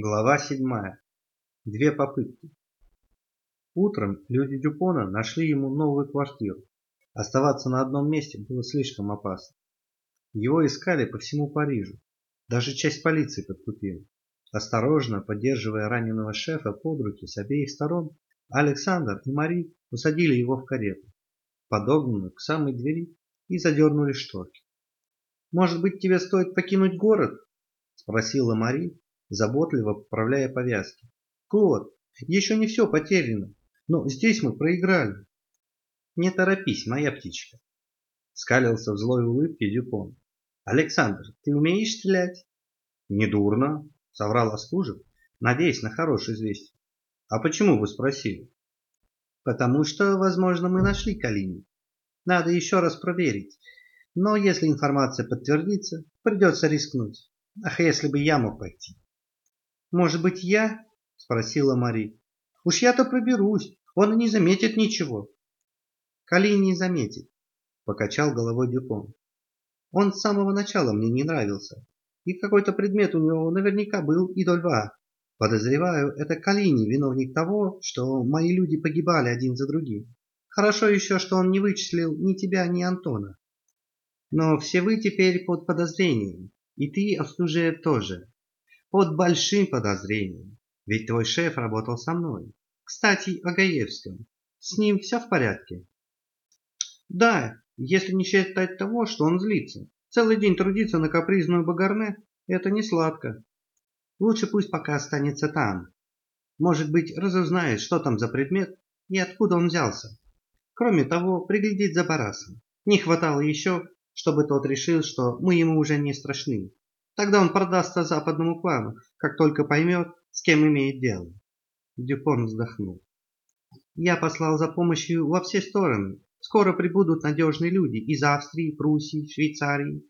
Глава седьмая. Две попытки. Утром люди Дюпона нашли ему новую квартиру. Оставаться на одном месте было слишком опасно. Его искали по всему Парижу. Даже часть полиции подкупила. Осторожно, поддерживая раненого шефа под руки с обеих сторон, Александр и Мари усадили его в карету, подогнанную к самой двери, и задернули шторки. «Может быть, тебе стоит покинуть город?» – спросила Мари, заботливо поправляя повязки. Клод, еще не все потеряно, но здесь мы проиграли. Не торопись, моя птичка. Скалился в злой улыбке Дюпон. Александр, ты умеешь стрелять? Недурно, соврал Остужев, надеясь на хорошее известие. А почему вы спросили? Потому что, возможно, мы нашли Калини. Надо еще раз проверить. Но если информация подтвердится, придется рискнуть. Ах, если бы я мог пойти. «Может быть, я?» – спросила Мари. «Уж я-то проберусь, он и не заметит ничего». «Кали не заметит», – покачал головой Дюпон. «Он с самого начала мне не нравился, и какой-то предмет у него наверняка был и до льва. Подозреваю, это Калини виновник того, что мои люди погибали один за другим. Хорошо еще, что он не вычислил ни тебя, ни Антона. Но все вы теперь под подозрением, и ты, Остужев, тоже под большим подозрением. Ведь твой шеф работал со мной. Кстати, о Гаевском. С ним все в порядке? Да, если не считать того, что он злится. Целый день трудиться на капризную Багарне – это не сладко. Лучше пусть пока останется там. Может быть, разузнает, что там за предмет и откуда он взялся. Кроме того, приглядеть за Барасом. Не хватало еще, чтобы тот решил, что мы ему уже не страшны. Тогда он продастся западному клану, как только поймет, с кем имеет дело. Дюпон вздохнул. Я послал за помощью во все стороны. Скоро прибудут надежные люди из Австрии, Пруссии, Швейцарии.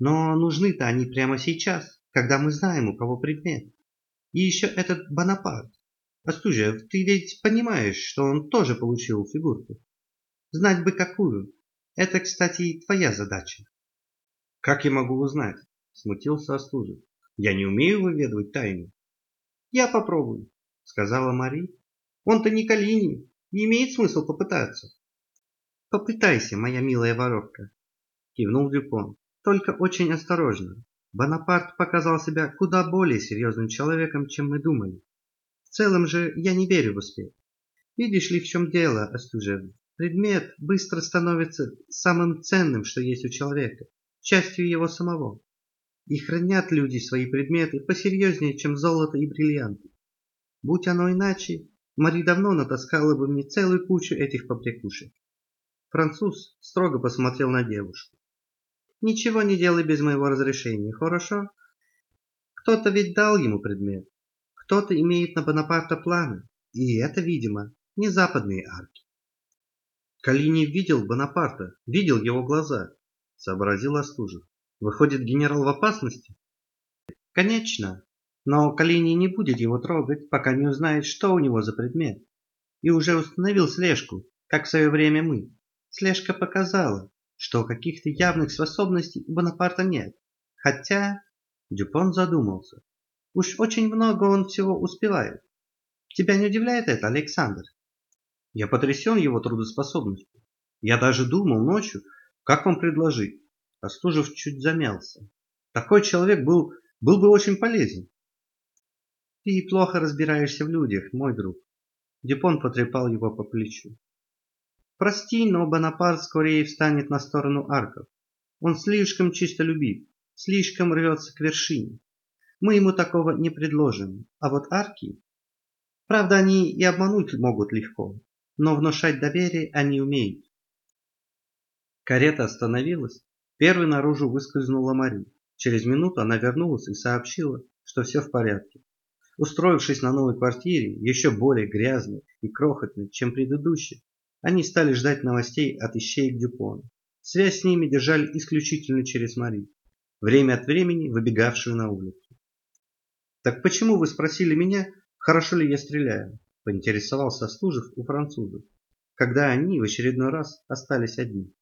Но нужны-то они прямо сейчас, когда мы знаем, у кого предмет. И еще этот Бонапарт. Остужев, ты ведь понимаешь, что он тоже получил фигурку? Знать бы какую. Это, кстати, твоя задача. Как я могу узнать? Смутился Остужев. Я не умею выведывать тайны. Я попробую, сказала Мари. Он-то не Калини, и имеет смысл попытаться. Попытайся, моя милая воровка, кивнул Дюпон. Только очень осторожно. Бонапарт показал себя куда более серьезным человеком, чем мы думали. В целом же я не верю в успех. Видишь ли, в чем дело, Остужев? Предмет быстро становится самым ценным, что есть у человека, частью его самого. И хранят люди свои предметы посерьезнее, чем золото и бриллианты. Будь оно иначе, Мари давно натаскала бы мне целую кучу этих побрякушек. Француз строго посмотрел на девушку. Ничего не делай без моего разрешения, хорошо? Кто-то ведь дал ему предмет. Кто-то имеет на Бонапарта планы. И это, видимо, не западные арки. Калини видел Бонапарта, видел его глаза, сообразил Остужев. Выходит, генерал в опасности? Конечно, но Калини не будет его трогать, пока не узнает, что у него за предмет. И уже установил слежку, как в свое время мы. Слежка показала, что каких-то явных способностей у Бонапарта нет. Хотя... Дюпон задумался. Уж очень много он всего успевает. Тебя не удивляет это, Александр? Я потрясен его трудоспособностью. Я даже думал ночью, как вам предложить. Остужев чуть замялся. Такой человек был, был бы очень полезен. Ты плохо разбираешься в людях, мой друг. Дюпон потрепал его по плечу. Прости, но Бонапарт скорее встанет на сторону арков. Он слишком чистолюбив, слишком рвется к вершине. Мы ему такого не предложим. А вот арки... Правда, они и обмануть могут легко, но внушать доверие они умеют. Карета остановилась, Первой наружу выскользнула Мари. Через минуту она вернулась и сообщила, что все в порядке. Устроившись на новой квартире, еще более грязной и крохотной, чем предыдущая, они стали ждать новостей от ищеек Дюпона. Связь с ними держали исключительно через Мари, время от времени выбегавшую на улицу. «Так почему вы спросили меня, хорошо ли я стреляю?» – поинтересовался Служев у французов, когда они в очередной раз остались одни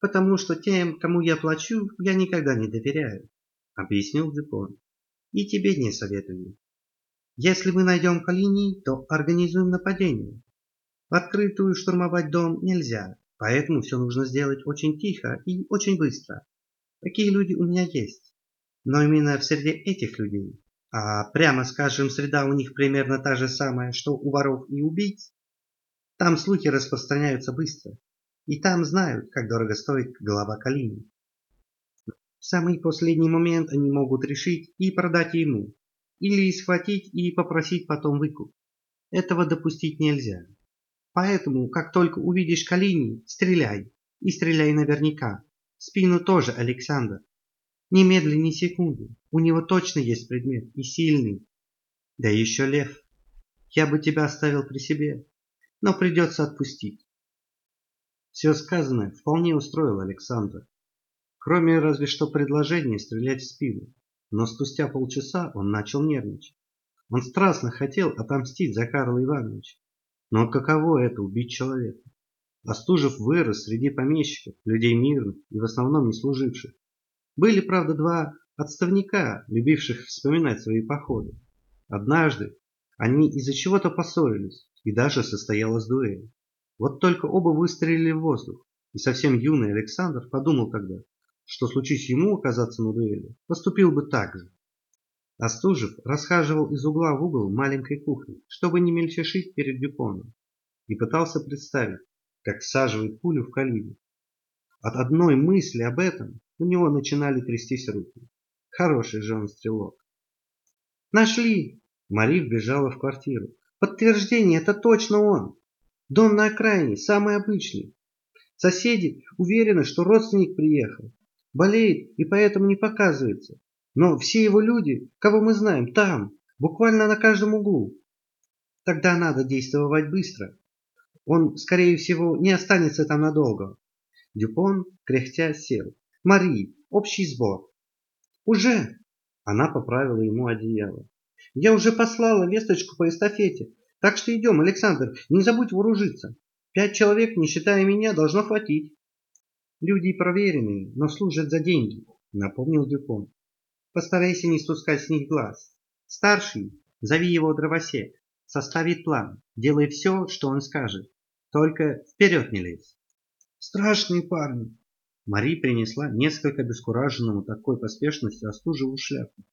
потому что тем, кому я плачу, я никогда не доверяю», — объяснил Дюпон. И тебе не советую. Если мы найдем Калини, то организуем нападение. В открытую штурмовать дом нельзя, поэтому все нужно сделать очень тихо и очень быстро. Такие люди у меня есть. Но именно в среде этих людей, а прямо скажем, среда у них примерно та же самая, что у воров и убийц, там слухи распространяются быстро, и там знают, как дорого стоит голова Калини. В самый последний момент они могут решить и продать ему, или схватить и попросить потом выкуп. Этого допустить нельзя. Поэтому, как только увидишь Калини, стреляй. И стреляй наверняка. В спину тоже, Александр. Немедли ни секунды. У него точно есть предмет. И сильный. Да еще лев. Я бы тебя оставил при себе. Но придется отпустить. Все сказанное вполне устроило Александра. Кроме разве что предложения стрелять в спину. Но спустя полчаса он начал нервничать. Он страстно хотел отомстить за Карла Ивановича. Но каково это убить человека? Остужев вырос среди помещиков, людей мирных и в основном не служивших. Были, правда, два отставника, любивших вспоминать свои походы. Однажды они из-за чего-то поссорились, и даже состоялась дуэль. Вот только оба выстрелили в воздух, и совсем юный Александр подумал тогда, что случись ему оказаться на дуэли, поступил бы так же. Остужев расхаживал из угла в угол маленькой кухни, чтобы не мельчешить перед Дюпоном, и пытался представить, как всаживает пулю в калибр. От одной мысли об этом у него начинали трястись руки. Хороший же он стрелок. «Нашли!» Мари вбежала в квартиру. «Подтверждение, это точно он! Дом на окраине, самый обычный. Соседи уверены, что родственник приехал. Болеет и поэтому не показывается. Но все его люди, кого мы знаем, там, буквально на каждом углу. Тогда надо действовать быстро. Он, скорее всего, не останется там надолго. Дюпон, кряхтя, сел. Мари, общий сбор. Уже? Она поправила ему одеяло. Я уже послала весточку по эстафете. Так что идем, Александр, не забудь вооружиться. Пять человек, не считая меня, должно хватить. Люди проверенные, но служат за деньги, напомнил Дюпон. Постарайся не спускать с них глаз. Старший, зови его дровосек, составит план, делай все, что он скажет. Только вперед не лезь. Страшные парни. Мари принесла несколько обескураженному такой поспешностью остужевую шляпу.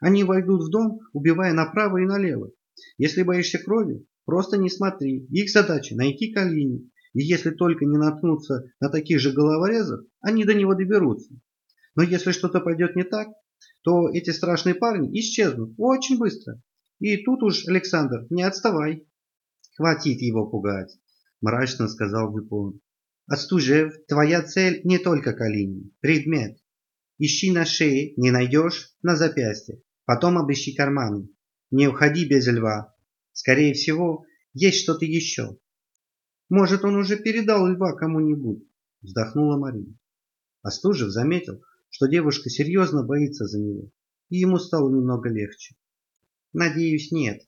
Они войдут в дом, убивая направо и налево. Если боишься крови, просто не смотри. Их задача найти Калини и если только не наткнутся на таких же головорезов, они до него доберутся. Но если что-то пойдет не так, то эти страшные парни исчезнут очень быстро. И тут уж, Александр, не отставай. Хватит его пугать, мрачно сказал Дюпон. Остужев, твоя цель не только Калини, предмет. Ищи на шее, не найдешь, на запястье. Потом обыщи карманы. Не уходи без льва. Скорее всего, есть что-то еще. Может, он уже передал льва кому-нибудь? Вздохнула Мария. Остужев заметил, что девушка серьезно боится за него, и ему стало немного легче. Надеюсь, нет.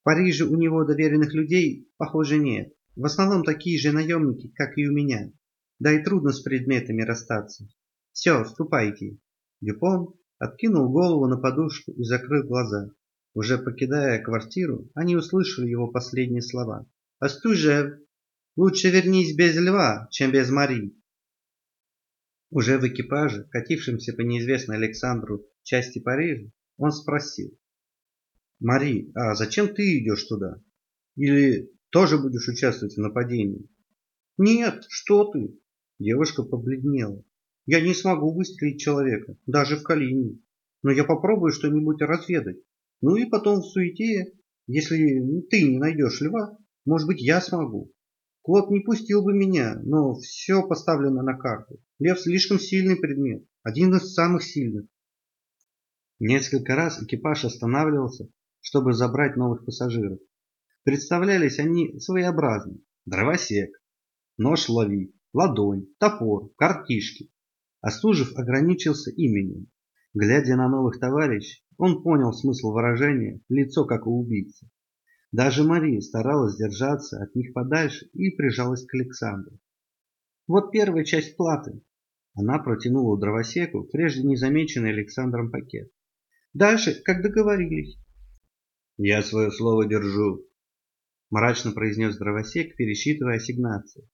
В Париже у него доверенных людей, похоже, нет. В основном такие же наемники, как и у меня. Да и трудно с предметами расстаться. Все, ступайте. Дюпон откинул голову на подушку и закрыл глаза. Уже покидая квартиру, они услышали его последние слова. «Остужев, Лучше вернись без льва, чем без Мари. Уже в экипаже, катившемся по неизвестной Александру части Парижа, он спросил. «Мари, а зачем ты идешь туда? Или тоже будешь участвовать в нападении?» «Нет, что ты!» Девушка побледнела. «Я не смогу выстрелить человека, даже в Калине. Но я попробую что-нибудь разведать. Ну и потом в суете, если ты не найдешь льва, может быть, я смогу. Клод не пустил бы меня, но все поставлено на карту. Лев слишком сильный предмет, один из самых сильных. Несколько раз экипаж останавливался, чтобы забрать новых пассажиров. Представлялись они своеобразно. Дровосек, нож-лови, ладонь, топор, картишки. Остужев ограничился именем. Глядя на новых товарищей, он понял смысл выражения «лицо как у убийцы». Даже Мария старалась держаться от них подальше и прижалась к Александру. Вот первая часть платы. Она протянула дровосеку прежде незамеченный Александром пакет. Дальше, как договорились. Я свое слово держу, мрачно произнес дровосек, пересчитывая ассигнации.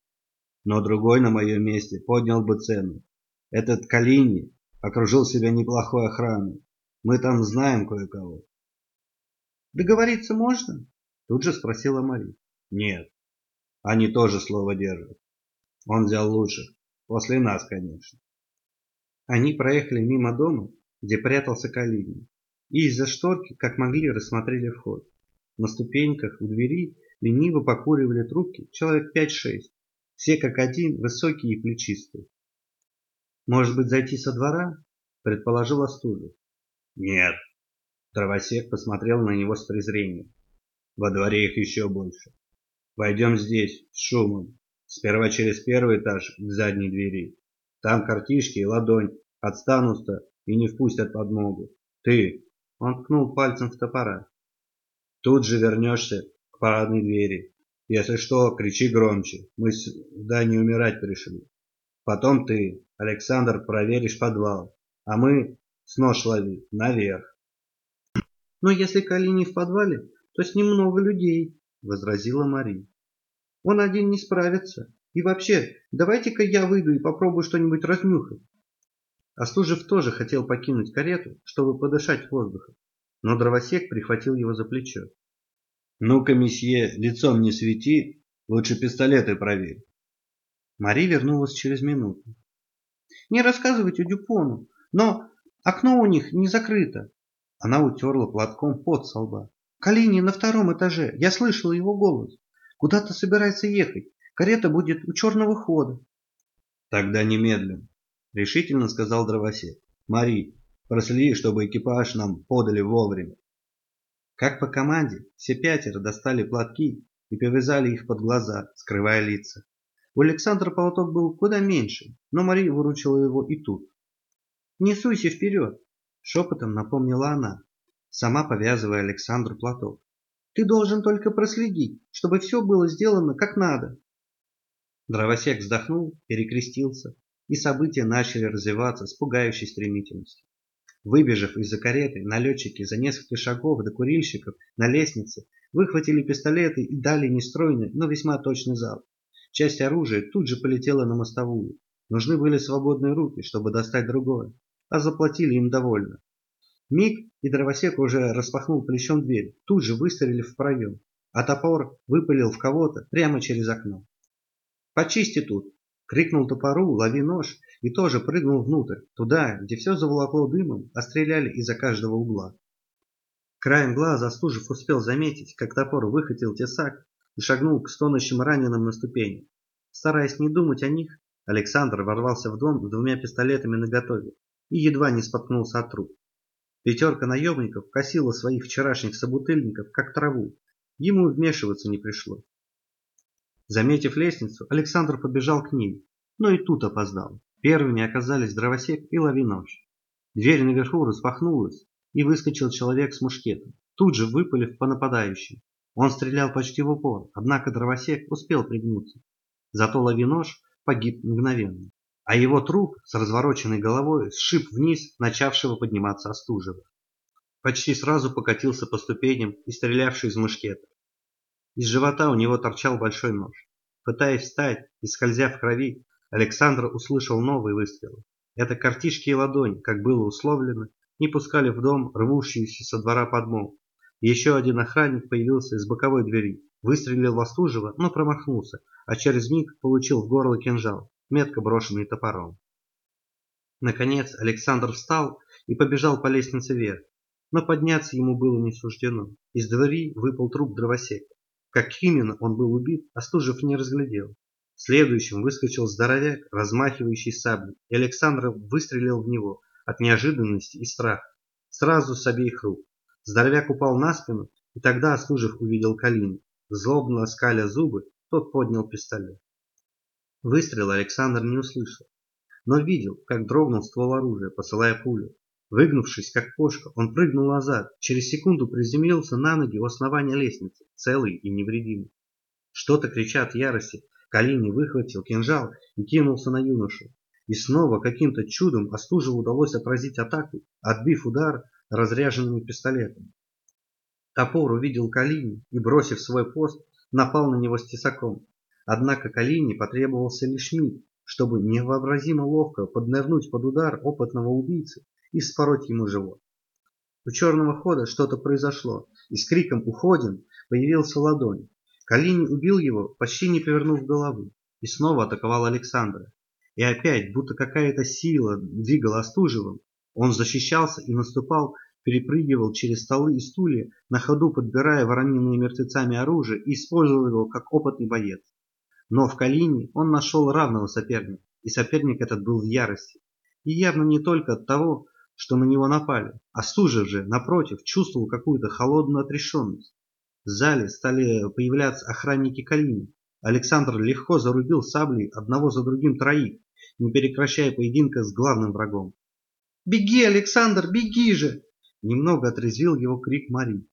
Но другой на моем месте поднял бы цену. Этот Калини окружил себя неплохой охраной. Мы там знаем кое-кого. Договориться можно? Тут же спросила Мария. Нет. Они тоже слово держат. Он взял лучших. После нас, конечно. Они проехали мимо дома, где прятался Калинин, и из-за шторки, как могли, рассмотрели вход. На ступеньках у двери лениво покуривали трубки человек пять-шесть, все как один, высокие и плечистые. «Может быть, зайти со двора?» – предположил Остужев. «Нет». Дровосек посмотрел на него с презрением. «Во дворе их еще больше. Войдем здесь, с шумом. Сперва через первый этаж к задней двери. Там картишки и ладонь отстанут-то и не впустят подмогу. Ты, он ткнул пальцем в топора. Тут же вернешься к парадной двери. Если что, кричи громче. Мы сюда не умирать пришли. Потом ты, Александр, проверишь подвал. А мы с нож лови наверх. Но если Кали не в подвале, то с ним много людей, возразила Мария. Он один не справится. И вообще, давайте-ка я выйду и попробую что-нибудь разнюхать. Остужев тоже хотел покинуть карету, чтобы подышать воздухом, но дровосек прихватил его за плечо. «Ну-ка, месье, лицом не свети, лучше пистолеты проверь». Мари вернулась через минуту. «Не рассказывайте Дюпону, но окно у них не закрыто». Она утерла платком пот со лба. «Калини на втором этаже, я слышала его голос. Куда-то собирается ехать, карета будет у черного хода». «Тогда немедленно решительно сказал дровосек. Мари, проследи, чтобы экипаж нам подали вовремя. Как по команде, все пятеро достали платки и повязали их под глаза, скрывая лица. У Александра полоток был куда меньше, но Мария выручила его и тут. «Не вперед!» – шепотом напомнила она, сама повязывая Александру платок. «Ты должен только проследить, чтобы все было сделано как надо». Дровосек вздохнул, перекрестился и события начали развиваться с пугающей стремительностью. Выбежав из-за кареты, налетчики за несколько шагов до курильщиков на лестнице выхватили пистолеты и дали нестройный, но весьма точный залп. Часть оружия тут же полетела на мостовую. Нужны были свободные руки, чтобы достать другое, а заплатили им довольно. Миг и дровосек уже распахнул плечом дверь, тут же выстрелив в проем, а топор выпалил в кого-то прямо через окно. «Почисти тут!» Крикнул топору, лови нож, и тоже прыгнул внутрь, туда, где все заволокло дымом, а стреляли из-за каждого угла. Краем глаза Остужев успел заметить, как топор выхватил тесак и шагнул к стонущим раненым на ступени. Стараясь не думать о них, Александр ворвался в дом с двумя пистолетами наготове и едва не споткнулся от труп. Пятерка наемников косила своих вчерашних собутыльников, как траву. Ему вмешиваться не пришлось. Заметив лестницу, Александр побежал к ним, но и тут опоздал. Первыми оказались дровосек и лавинож. Дверь наверху распахнулась, и выскочил человек с мушкетом, тут же выпалив по нападающим. Он стрелял почти в упор, однако дровосек успел пригнуться. Зато лавинож погиб мгновенно, а его труп с развороченной головой сшиб вниз начавшего подниматься Остужева. Почти сразу покатился по ступеням и стрелявший из мушкета. Из живота у него торчал большой нож. Пытаясь встать и скользя в крови, Александр услышал новый выстрел. Это картишки и ладонь, как было условлено, не пускали в дом рвущиеся со двора подмог. Еще один охранник появился из боковой двери, выстрелил в но промахнулся, а через миг получил в горло кинжал, метко брошенный топором. Наконец Александр встал и побежал по лестнице вверх, но подняться ему было не суждено. Из двери выпал труп дровосека. Как именно он был убит, Остужев не разглядел. Следующим выскочил здоровяк, размахивающий саблей, и Александр выстрелил в него от неожиданности и страха. Сразу с обеих рук. Здоровяк упал на спину, и тогда Остужев увидел Калину. Злобно скаля зубы, тот поднял пистолет. Выстрела Александр не услышал, но видел, как дрогнул ствол оружия, посылая пулю. Выгнувшись, как кошка, он прыгнул назад, через секунду приземлился на ноги у основания лестницы, целый и невредимый. Что-то крича от ярости, Калини выхватил кинжал и кинулся на юношу. И снова каким-то чудом Остужеву удалось отразить атаку. Отбив удар, разряженными пистолетами. Топор увидел Калини и, бросив свой пост, напал на него с тесаком. Однако Калини потребовался лишь миг, чтобы невообразимо ловко поднырнуть под удар опытного убийцы и спороть ему живот. У черного хода что-то произошло, и с криком «Уходим!» появился ладонь. Калини убил его, почти не повернув головы, и снова атаковал Александра. И опять, будто какая-то сила двигала Остужевым, он защищался и наступал, перепрыгивал через столы и стулья, на ходу подбирая вороненные мертвецами оружие и использовал его как опытный боец. Но в Калине он нашел равного соперника, и соперник этот был в ярости. И явно не только от того, что на него напали, а Стужев же, напротив, чувствовал какую-то холодную отрешенность. В зале стали появляться охранники Калини. Александр легко зарубил саблей одного за другим троих, не прекращая поединка с главным врагом. «Беги, Александр, беги же!» Немного отрезвил его крик Мари.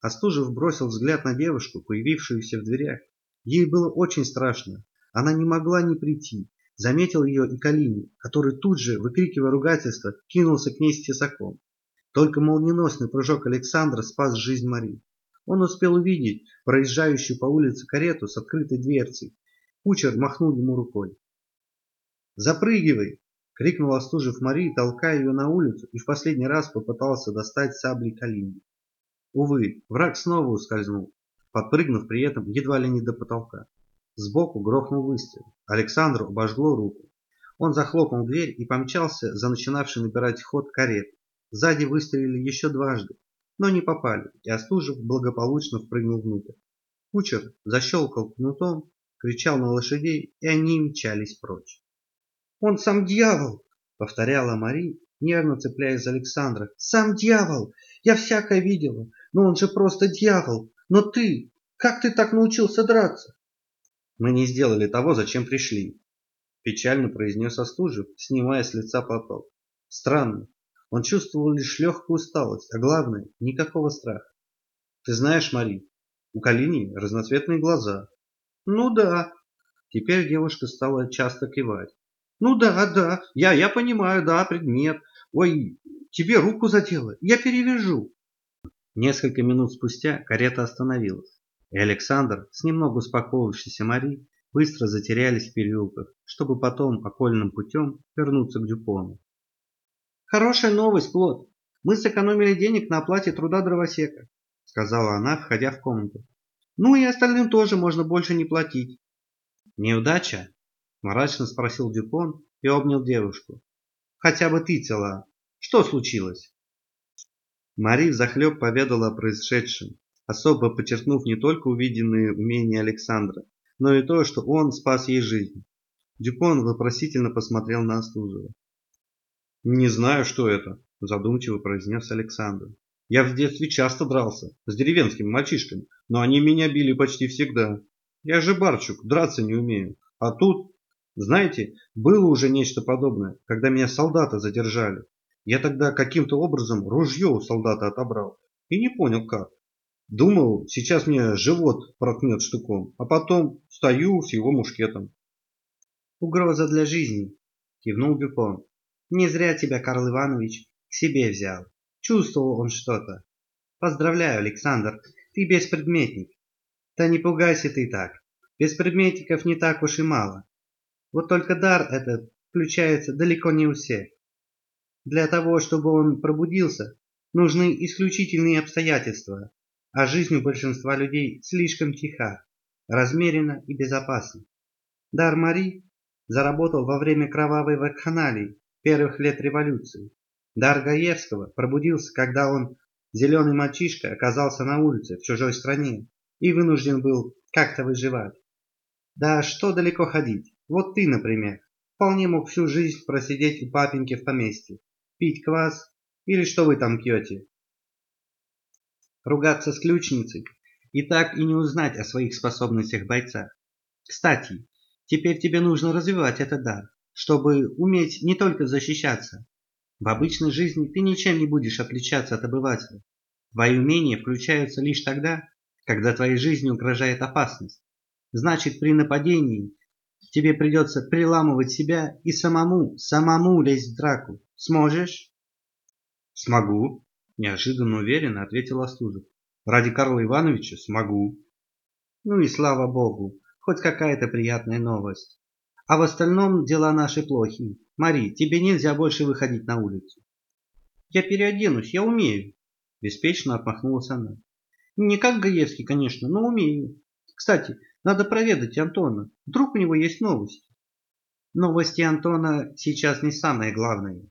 Остужев бросил взгляд на девушку, появившуюся в дверях. Ей было очень страшно. Она не могла не прийти. Заметил ее и Калини, который тут же, выкрикивая ругательство, кинулся к ней с тесаком. Только молниеносный прыжок Александра спас жизнь Мари. Он успел увидеть проезжающую по улице карету с открытой дверцей. Кучер махнул ему рукой. «Запрыгивай!» — крикнул Остужев Марии, толкая ее на улицу, и в последний раз попытался достать саблей Калини. Увы, враг снова ускользнул, подпрыгнув при этом едва ли не до потолка. Сбоку грохнул выстрел. Александру обожгло руку. Он захлопнул дверь и помчался за начинавшей набирать ход карет. Сзади выстрелили еще дважды, но не попали, и Остужев благополучно впрыгнул внутрь. Кучер защелкал кнутом, кричал на лошадей, и они мчались прочь. «Он сам дьявол!» — повторяла Мари, нервно цепляясь за Александра. «Сам дьявол! Я всякое видела, но он же просто дьявол! Но ты, как ты так научился драться?» «Мы не сделали того, зачем пришли», — печально произнес Остужев, снимая с лица платок. «Странно, он чувствовал лишь легкую усталость, а главное, никакого страха. Ты знаешь, Мари, у Калини разноцветные глаза. Ну да. Теперь девушка стала часто кивать. Ну да, да, я, я понимаю, да, предмет. Ой, тебе руку задело, я перевяжу. Несколько минут спустя карета остановилась, и Александр с немного успокоившейся Мари быстро затерялись в переулках, чтобы потом окольным путем вернуться к Дюпону. Хорошая новость, Клод. Мы сэкономили денег на оплате труда дровосека, сказала она, входя в комнату. Ну и остальным тоже можно больше не платить. Неудача? Мрачно спросил Дюпон и обнял девушку. Хотя бы ты цела. Что случилось? Мари захлеб поведала о происшедшем, особо подчеркнув не только увиденные умения Александра, но и то, что он спас ей жизнь. Дюпон вопросительно посмотрел на Остужева. «Не знаю, что это», – задумчиво произнес Александр. «Я в детстве часто дрался с деревенскими мальчишками, но они меня били почти всегда. Я же барчук, драться не умею. А тут, знаете, было уже нечто подобное, когда меня солдаты задержали. Я тогда каким-то образом ружье у солдата отобрал и не понял как. Думал, сейчас мне живот проткнет штуком, а потом стою с его мушкетом. «Угроза для жизни», – кивнул Бюпон. Не зря тебя Карл Иванович к себе взял. Чувствовал он что-то. Поздравляю, Александр, ты беспредметник. Да не пугайся ты так. Беспредметников не так уж и мало. Вот только дар этот включается далеко не у всех. Для того, чтобы он пробудился, нужны исключительные обстоятельства, а жизнь у большинства людей слишком тиха, размерена и безопасна. Дар Мари заработал во время кровавой вакханалии первых лет революции. Дар Гаевского пробудился, когда он, зеленый мальчишка, оказался на улице в чужой стране и вынужден был как-то выживать. Да что далеко ходить. Вот ты, например, вполне мог всю жизнь просидеть у папеньки в поместье, пить квас или что вы там пьете. Ругаться с ключницей и так и не узнать о своих способностях бойца. Кстати, теперь тебе нужно развивать этот дар чтобы уметь не только защищаться. В обычной жизни ты ничем не будешь отличаться от обывателя. Твои умения включаются лишь тогда, когда твоей жизни угрожает опасность. Значит, при нападении тебе придется приламывать себя и самому, самому лезть в драку. Сможешь? Смогу, неожиданно уверенно ответил Остужев. Ради Карла Ивановича смогу. Ну и слава богу, хоть какая-то приятная новость. А в остальном дела наши плохие. Мари, тебе нельзя больше выходить на улицу. Я переоденусь, я умею. Беспечно отмахнулась она. Не как Гаевский, конечно, но умею. Кстати, надо проведать Антона. Вдруг у него есть новости. Новости Антона сейчас не самое главное.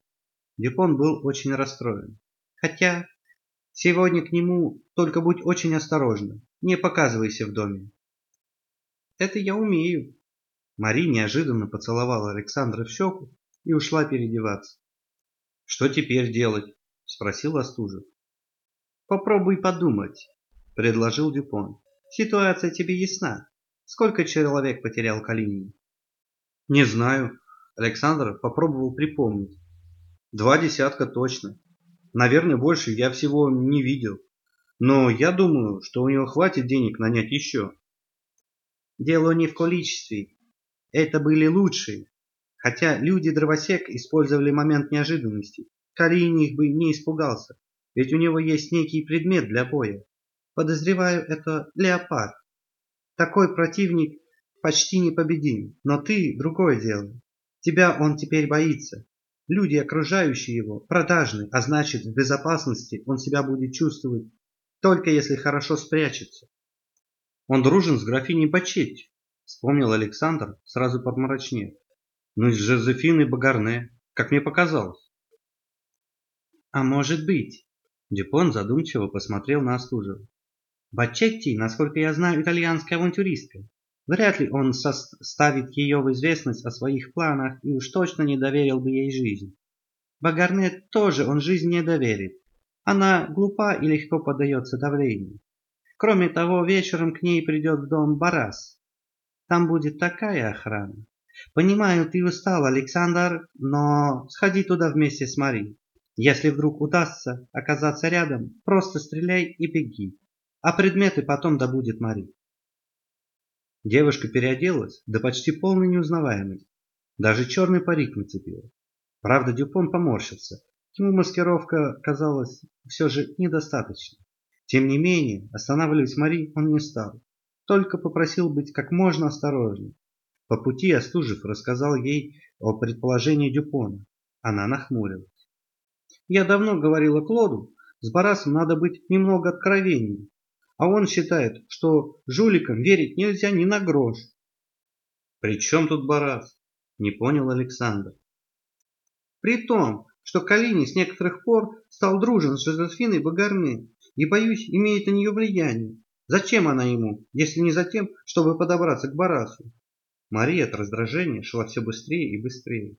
Дюпон был очень расстроен. Хотя сегодня к нему только будь очень осторожна. Не показывайся в доме. Это я умею. Мари неожиданно поцеловала Александра в щеку и ушла переодеваться. Что теперь делать? Спросил Остужев. Попробуй подумать, предложил Дюпон. Ситуация тебе ясна. Сколько человек потерял Калинин? Не знаю. Александр попробовал припомнить. Два десятка точно. Наверное, больше я всего не видел. Но я думаю, что у него хватит денег нанять еще. Дело не в количестве. Это были лучшие. Хотя люди-дровосек использовали момент неожиданности. Калинин их бы не испугался. Ведь у него есть некий предмет для боя. Подозреваю, это леопард. Такой противник почти непобедим. Но ты – другое дело. Тебя он теперь боится. Люди, окружающие его, продажны, а значит, в безопасности он себя будет чувствовать, только если хорошо спрячется. Он дружен с графиней Бачетти, вспомнил Александр, сразу подмрачнев. Ну и с Жозефиной Багарне, как мне показалось. А может быть. Дюпон задумчиво посмотрел на Остужева. Бачетти, насколько я знаю, итальянская авантюристка. Вряд ли он ставит ее в известность о своих планах и уж точно не доверил бы ей жизнь. Багарнет тоже он жизнь не доверит. Она глупа и легко поддается давлению. Кроме того, вечером к ней придет в дом Барас. Там будет такая охрана. Понимаю, ты устал, Александр, но сходи туда вместе с Мари. Если вдруг удастся оказаться рядом, просто стреляй и беги. А предметы потом добудет Мари. Девушка переоделась до почти полной неузнаваемости. Даже черный парик нацепила. Правда, Дюпон поморщился. Ему маскировка казалась все же недостаточной. Тем не менее, останавливать Мари он не стал. Только попросил быть как можно осторожнее. По пути Остужев рассказал ей о предположении Дюпона. Она нахмурилась. «Я давно говорила Клоду, с Барасом надо быть немного откровеннее. А он считает, что жуликам верить нельзя ни на грош. «При чем тут Барас?» – не понял Александр. «При том, что Калини с некоторых пор стал дружен с Жозефиной Багарны и, боюсь, имеет на нее влияние. Зачем она ему, если не за тем, чтобы подобраться к Барасу?» Мария от раздражения шла все быстрее и быстрее.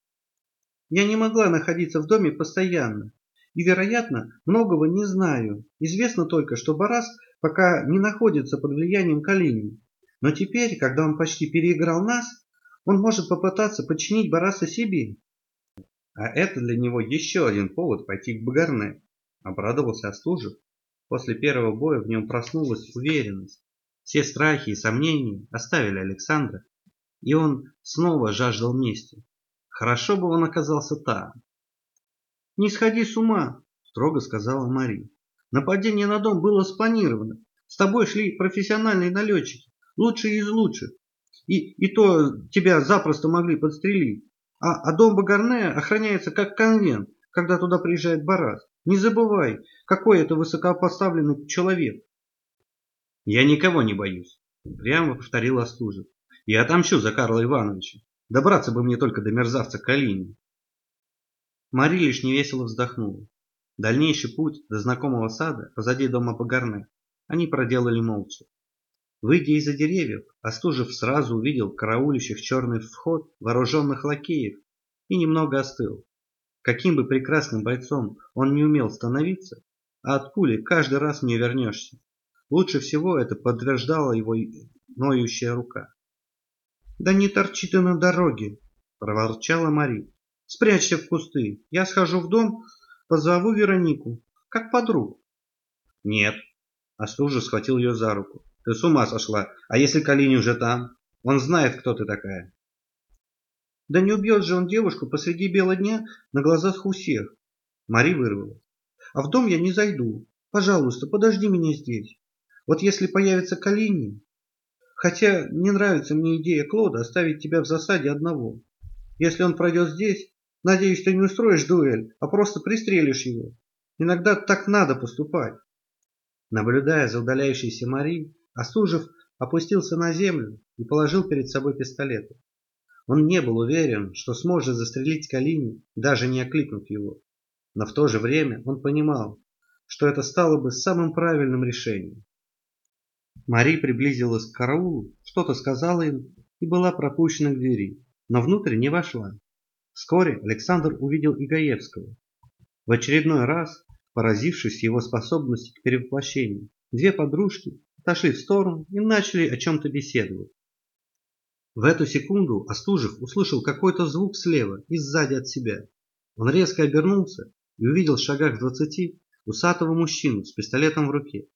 «Я не могла находиться в доме постоянно и, вероятно, многого не знаю. Известно только, что Барас пока не находится под влиянием Калинина. Но теперь, когда он почти переиграл нас, он может попытаться подчинить Бараса себе. А это для него еще один повод пойти к Багарне. Обрадовался Остужев. После первого боя в нем проснулась уверенность. Все страхи и сомнения оставили Александра, и он снова жаждал мести. Хорошо бы он оказался там. «Не сходи с ума», – строго сказала Мария. Нападение на дом было спланировано. С тобой шли профессиональные налетчики, лучшие из лучших. И, и то тебя запросто могли подстрелить. А, а дом Багарне охраняется как конвент, когда туда приезжает Барас. Не забывай, какой это высокопоставленный человек. Я никого не боюсь, прямо повторил Остужев. Я отомщу за Карла Ивановича. Добраться бы мне только до мерзавца Калини. Мари лишь невесело вздохнула. Дальнейший путь до знакомого сада позади дома Багарне они проделали молча. Выйдя из-за деревьев, Остужев сразу увидел караулищих черный вход вооруженных лакеев и немного остыл. Каким бы прекрасным бойцом он не умел становиться, а от пули каждый раз не вернешься. Лучше всего это подтверждала его ноющая рука. «Да не торчи ты на дороге!» – проворчала Мари. «Спрячься в кусты. Я схожу в дом, Позову Веронику, как подругу. Нет. Остужа схватил ее за руку. Ты с ума сошла. А если Калини уже там? Он знает, кто ты такая. Да не убьет же он девушку посреди бела дня на глазах у всех. Мари вырвалась. А в дом я не зайду. Пожалуйста, подожди меня здесь. Вот если появится Калинин... Хотя не нравится мне идея Клода оставить тебя в засаде одного. Если он пройдет здесь, надеюсь, ты не устроишь дуэль, а просто пристрелишь его. Иногда так надо поступать. Наблюдая за удаляющейся Мари, Остужев опустился на землю и положил перед собой пистолет. Он не был уверен, что сможет застрелить Калини, даже не окликнув его. Но в то же время он понимал, что это стало бы самым правильным решением. Мари приблизилась к караулу, что-то сказала им и была пропущена к двери, но внутрь не вошла. Вскоре Александр увидел Игаевского. В очередной раз, поразившись его способности к перевоплощению, две подружки отошли в сторону и начали о чем-то беседовать. В эту секунду Остужев услышал какой-то звук слева и сзади от себя. Он резко обернулся и увидел в шагах двадцати усатого мужчину с пистолетом в руке.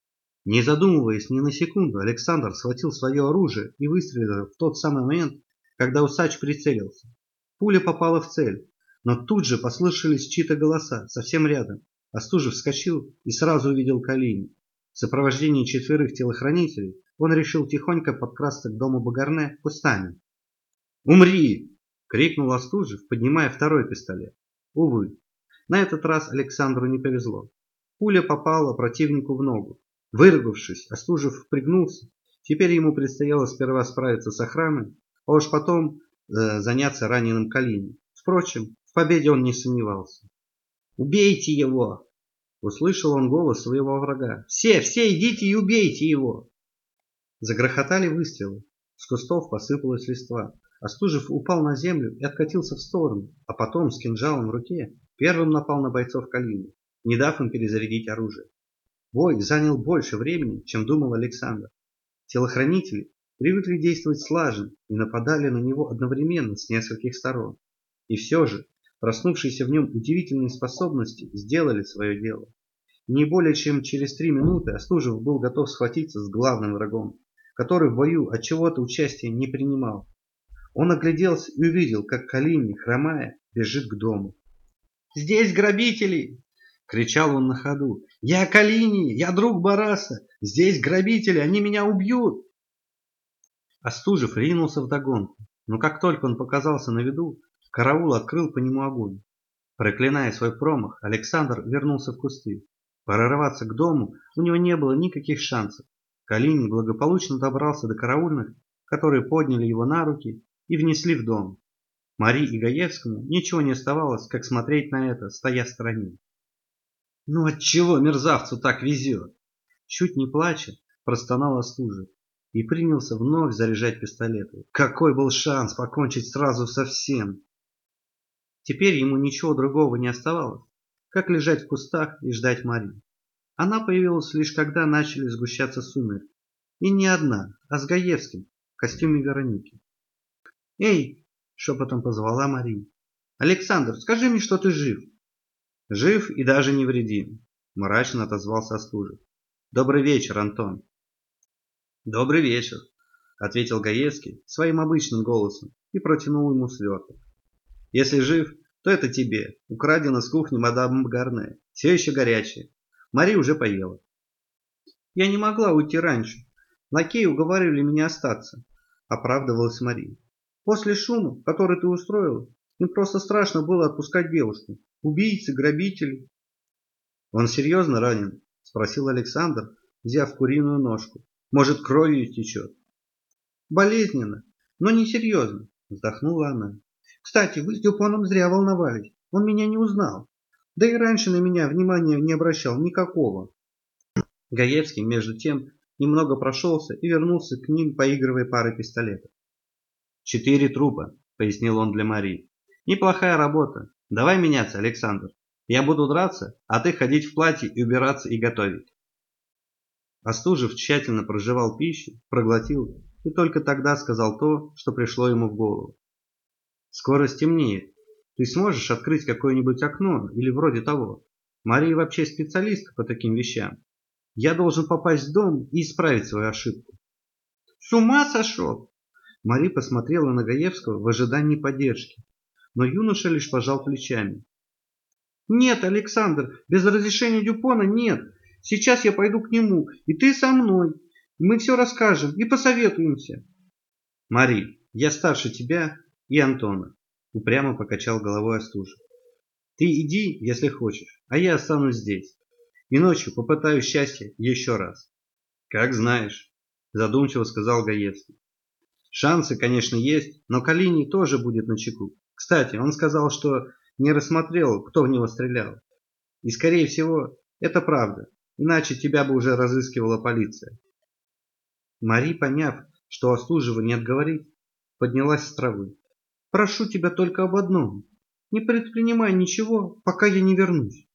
Не задумываясь ни на секунду, Александр схватил свое оружие и выстрелил в тот самый момент, когда усач прицелился. Пуля попала в цель, но тут же послышались чьи-то голоса совсем рядом. Остужев вскочил и сразу увидел Калини. В сопровождении четверых телохранителей он решил тихонько подкрасться к дому Багарне кустами. «Умри!» — крикнул Остужев, поднимая второй пистолет. Увы, на этот раз Александру не повезло. Пуля попала противнику в ногу. Выругавшись, Остужев пригнулся. Теперь ему предстояло сперва справиться с охраной, а уж потом заняться раненым Калине. Впрочем, в победе он не сомневался. «Убейте его!» Услышал он голос своего врага. «Все, все, идите и убейте его!» Загрохотали выстрелы. С кустов посыпалась листва. Остужев упал на землю и откатился в сторону, а потом с кинжалом в руке первым напал на бойцов Калины не дав им перезарядить оружие. Бой занял больше времени, чем думал Александр. Телохранители привыкли действовать слаженно и нападали на него одновременно с нескольких сторон. И все же, проснувшиеся в нем удивительные способности сделали свое дело. Не более чем через три минуты Остужев был готов схватиться с главным врагом, который в бою от чего-то участия не принимал. Он огляделся и увидел, как Калини, хромая, бежит к дому. «Здесь грабители!» Кричал он на ходу. «Я Калини! Я друг Бараса! Здесь грабители! Они меня убьют!» Остужев ринулся вдогонку, но как только он показался на виду, караул открыл по нему огонь. Проклиная свой промах, Александр вернулся в кусты. Прорываться к дому у него не было никаких шансов. Калини благополучно добрался до караульных, которые подняли его на руки и внесли в дом. Мари и Гаевскому ничего не оставалось, как смотреть на это, стоя в стороне. Ну отчего мерзавцу так везет? Чуть не плача, простонал Остужев и принялся вновь заряжать пистолеты. Какой был шанс покончить сразу со всем? Теперь ему ничего другого не оставалось, как лежать в кустах и ждать Марии. Она появилась лишь когда начали сгущаться сумерки. И не одна, а с Гаевским в костюме Вероники. «Эй!» – шепотом позвала Мария. «Александр, скажи мне, что ты жив!» Жив и даже невредим, мрачно отозвался Остужев. Добрый вечер, Антон. Добрый вечер, ответил Гаевский своим обычным голосом и протянул ему сверток. Если жив, то это тебе, украдено с кухни мадам Гарне, все еще горячее. Мари уже поела. Я не могла уйти раньше. Лакеи уговаривали меня остаться, оправдывалась Мари. После шума, который ты устроила, им просто страшно было отпускать девушку. Убийцы, грабители. Он серьезно ранен? Спросил Александр, взяв куриную ножку. Может, кровью течет? Болезненно, но не серьезно, вздохнула она. Кстати, вы с Дюпоном зря волновались. Он меня не узнал. Да и раньше на меня внимания не обращал никакого. Гаевский, между тем, немного прошелся и вернулся к ним, поигрывая парой пистолетов. «Четыре трупа», — пояснил он для Марии. «Неплохая работа. Давай меняться, Александр. Я буду драться, а ты ходить в платье и убираться и готовить. Остужев тщательно прожевал пищу, проглотил и только тогда сказал то, что пришло ему в голову. Скоро стемнеет. Ты сможешь открыть какое-нибудь окно или вроде того. Мария вообще специалистка по таким вещам. Я должен попасть в дом и исправить свою ошибку. С ума сошел? Мари посмотрела на Гаевского в ожидании поддержки но юноша лишь пожал плечами. Нет, Александр, без разрешения Дюпона нет. Сейчас я пойду к нему, и ты со мной. Мы все расскажем и посоветуемся. Мари, я старше тебя и Антона, упрямо покачал головой Остужев. Ты иди, если хочешь, а я останусь здесь. И ночью попытаюсь счастье еще раз. Как знаешь, задумчиво сказал Гаевский. Шансы, конечно, есть, но Калини тоже будет на чеку. Кстати, он сказал, что не рассмотрел, кто в него стрелял. И, скорее всего, это правда, иначе тебя бы уже разыскивала полиция. Мари, поняв, что Остужева не отговорит, поднялась с травы. «Прошу тебя только об одном. Не предпринимай ничего, пока я не вернусь.